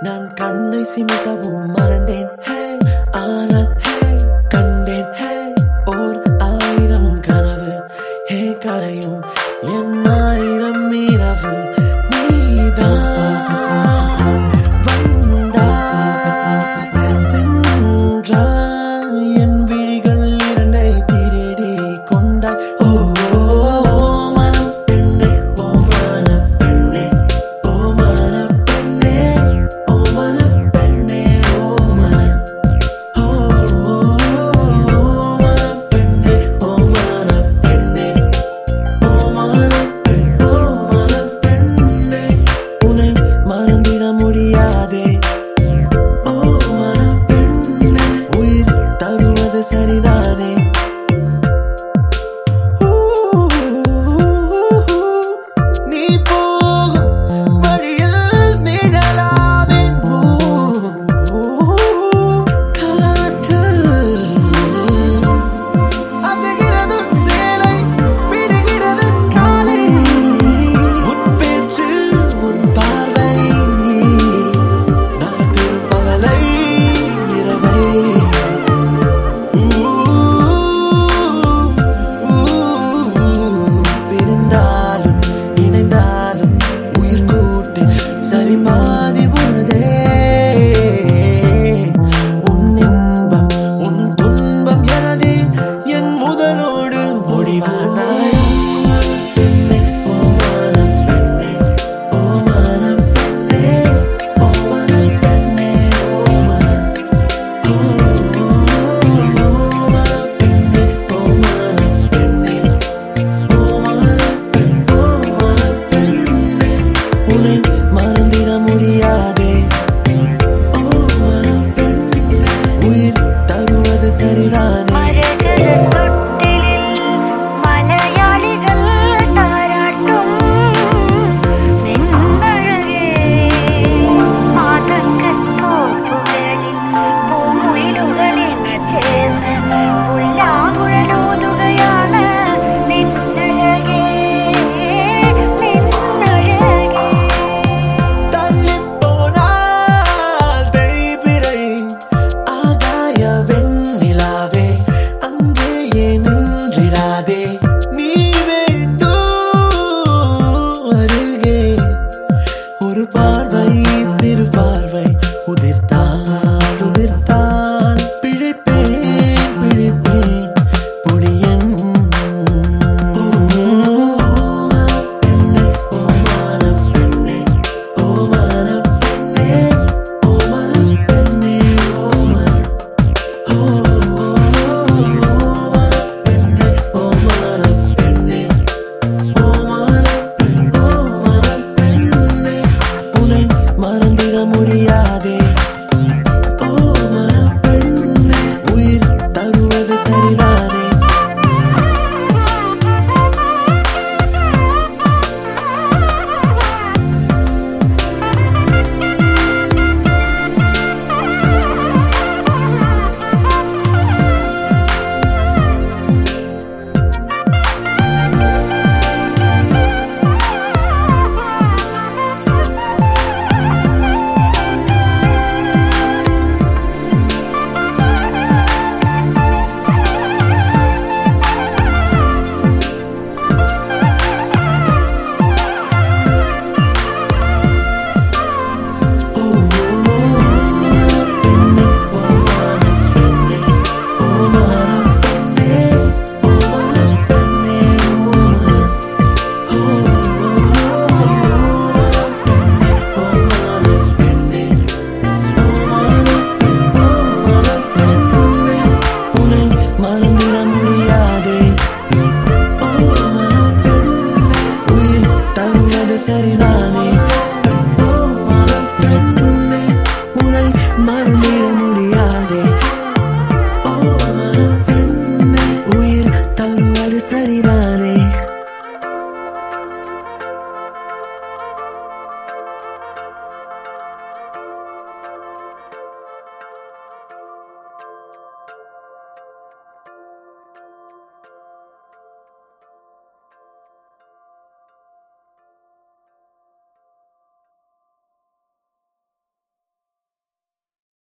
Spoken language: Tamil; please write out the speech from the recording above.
நான் கண்ணை சிமிட்டவும் மறந்தேன். ஆனால் கண்டேன் ஓர் ஆயிரம் கனவு. ஹே கரையும் என் ஆயிரம் இரவு. நீதான். money. மனம்